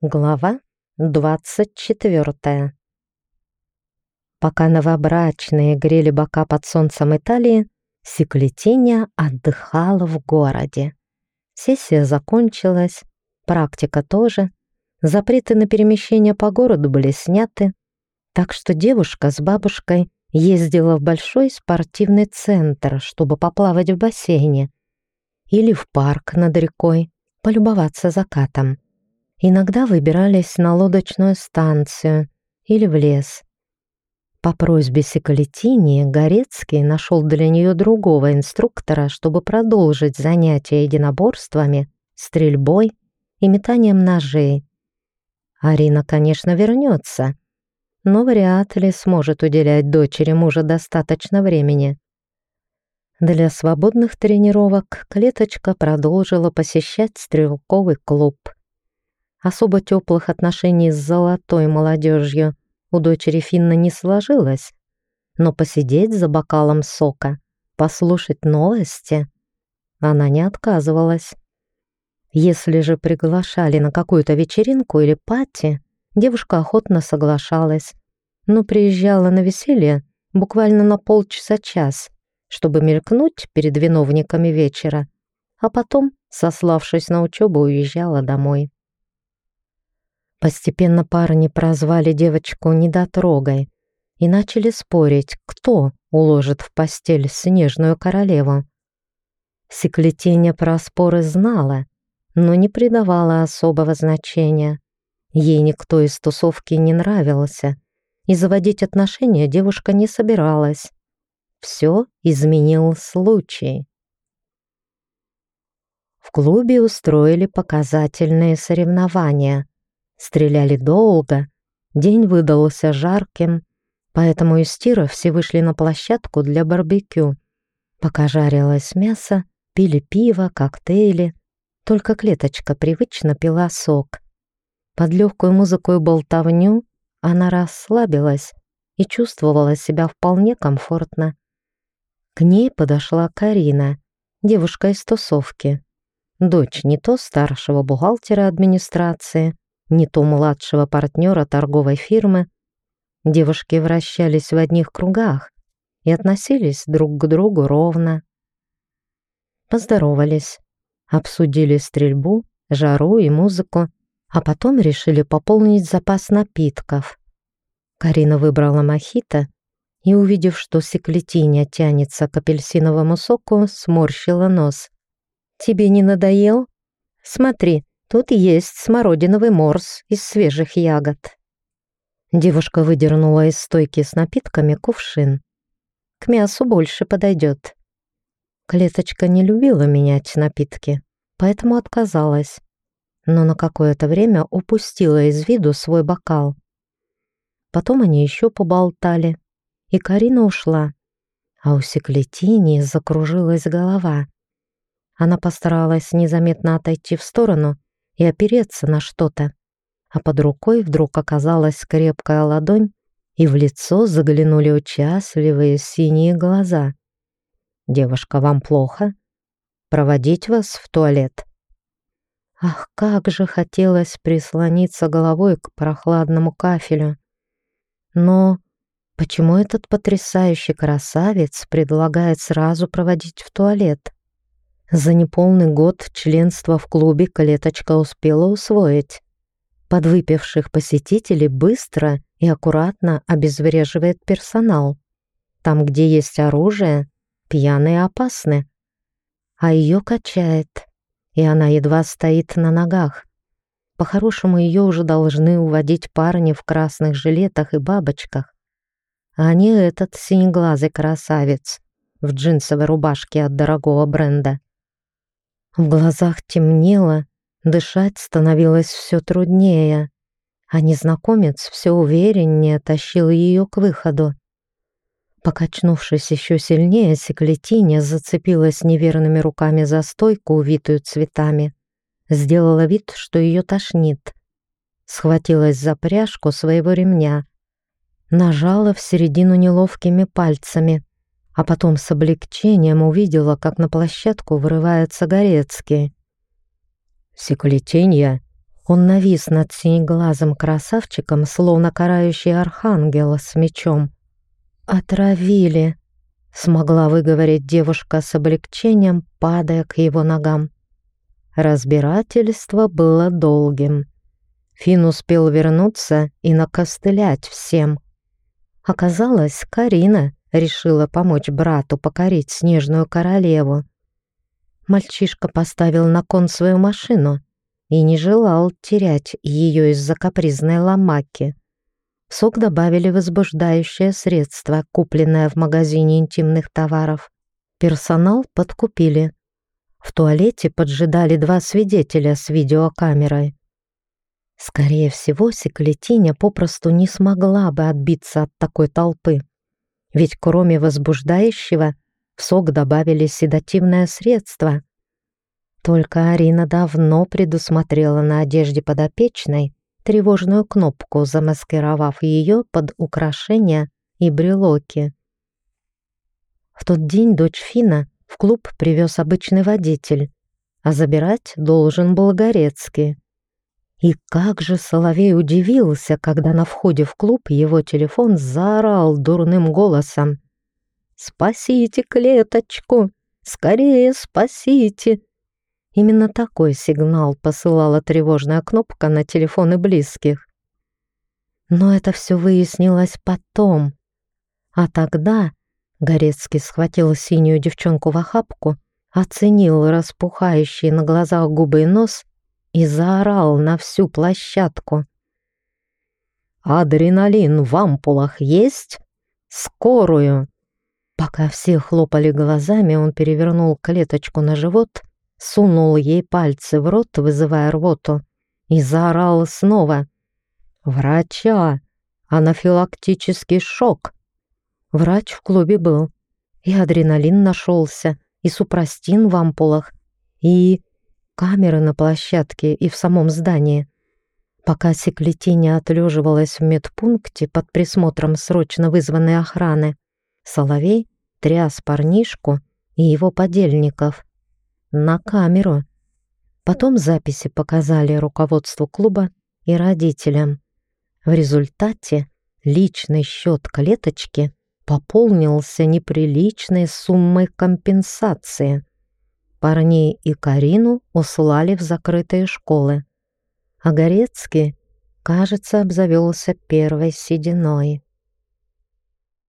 Глава 24 Пока новобрачные грели бока под солнцем Италии, Секлетиня отдыхала в городе. Сессия закончилась, практика тоже, запреты на перемещение по городу были сняты, так что девушка с бабушкой ездила в большой спортивный центр, чтобы поплавать в бассейне, или в парк над рекой, полюбоваться закатом. Иногда выбирались на лодочную станцию или в лес. По просьбе Сикалетини Горецкий нашел для нее другого инструктора, чтобы продолжить занятия единоборствами, стрельбой и метанием ножей. Арина, конечно, вернется, но вряд ли сможет уделять дочери мужа достаточно времени. Для свободных тренировок Клеточка продолжила посещать стрелковый клуб — Особо теплых отношений с золотой молодежью у дочери Финна не сложилось, но посидеть за бокалом сока, послушать новости она не отказывалась. Если же приглашали на какую-то вечеринку или пати, девушка охотно соглашалась, но приезжала на веселье буквально на полчаса-час, чтобы мелькнуть перед виновниками вечера, а потом, сославшись на учебу, уезжала домой. Постепенно парни прозвали девочку недотрогой и начали спорить, кто уложит в постель снежную королеву. Секлетение про споры знала, но не придавала особого значения. Ей никто из тусовки не нравился, и заводить отношения девушка не собиралась. Все изменил случай. В клубе устроили показательные соревнования. Стреляли долго, день выдался жарким, поэтому из тира все вышли на площадку для барбекю. Пока жарилось мясо, пили пиво, коктейли, только клеточка привычно пила сок. Под легкую музыку и болтовню она расслабилась и чувствовала себя вполне комфортно. К ней подошла Карина, девушка из тусовки, дочь не то старшего бухгалтера администрации, не то младшего партнера торговой фирмы, девушки вращались в одних кругах и относились друг к другу ровно. Поздоровались, обсудили стрельбу, жару и музыку, а потом решили пополнить запас напитков. Карина выбрала мохито и, увидев, что секлетиня тянется к апельсиновому соку, сморщила нос. «Тебе не надоел? Смотри, Тут есть смородиновый морс из свежих ягод. Девушка выдернула из стойки с напитками кувшин. К мясу больше подойдет. Клеточка не любила менять напитки, поэтому отказалась, но на какое-то время упустила из виду свой бокал. Потом они еще поболтали, и Карина ушла, а у Секлетини закружилась голова. Она постаралась незаметно отойти в сторону и опереться на что-то. А под рукой вдруг оказалась крепкая ладонь, и в лицо заглянули участливые синие глаза. «Девушка, вам плохо? Проводить вас в туалет?» Ах, как же хотелось прислониться головой к прохладному кафелю. Но почему этот потрясающий красавец предлагает сразу проводить в туалет? За неполный год членства в клубе Клеточка успела усвоить. Подвыпивших посетителей быстро и аккуратно обезвреживает персонал. Там, где есть оружие, пьяные опасны. А ее качает, и она едва стоит на ногах. По-хорошему, ее уже должны уводить парни в красных жилетах и бабочках, а не этот синеглазый красавец в джинсовой рубашке от дорогого бренда. В глазах темнело, дышать становилось все труднее, а незнакомец все увереннее тащил ее к выходу. Покачнувшись еще сильнее, секлетиня зацепилась неверными руками за стойку, увитую цветами. Сделала вид, что ее тошнит. Схватилась за пряжку своего ремня. Нажала в середину неловкими пальцами а потом с облегчением увидела, как на площадку врывается Горецкий. «Секлетенья, Он навис над синеглазым красавчиком, словно карающий архангел с мечом. «Отравили!» — смогла выговорить девушка с облегчением, падая к его ногам. Разбирательство было долгим. Фин успел вернуться и накостылять всем. Оказалось, Карина решила помочь брату покорить снежную королеву. Мальчишка поставил на кон свою машину и не желал терять ее из-за капризной ломаки. В сок добавили возбуждающее средство, купленное в магазине интимных товаров. Персонал подкупили. В туалете поджидали два свидетеля с видеокамерой. Скорее всего, Секлетиня попросту не смогла бы отбиться от такой толпы. Ведь кроме возбуждающего в сок добавили седативное средство. Только Арина давно предусмотрела на одежде подопечной тревожную кнопку, замаскировав ее под украшения и брелоки. В тот день дочь Фина в клуб привез обычный водитель, а забирать должен был Горецкий. И как же Соловей удивился, когда на входе в клуб его телефон заорал дурным голосом. «Спасите клеточку! Скорее спасите!» Именно такой сигнал посылала тревожная кнопка на телефоны близких. Но это все выяснилось потом. А тогда Горецкий схватил синюю девчонку в охапку, оценил распухающие на глазах губы и нос и заорал на всю площадку. «Адреналин в ампулах есть? Скорую!» Пока все хлопали глазами, он перевернул клеточку на живот, сунул ей пальцы в рот, вызывая рвоту, и заорал снова. «Врача! Анафилактический шок!» Врач в клубе был, и адреналин нашелся, и супрастин в ампулах, и камеры на площадке и в самом здании. Пока Секлетиня отлеживалась в медпункте под присмотром срочно вызванной охраны, Соловей тряс парнишку и его подельников. На камеру. Потом записи показали руководству клуба и родителям. В результате личный счет клеточки пополнился неприличной суммой компенсации. Парней и Карину услали в закрытые школы. А Горецкий, кажется, обзавелся первой сединой.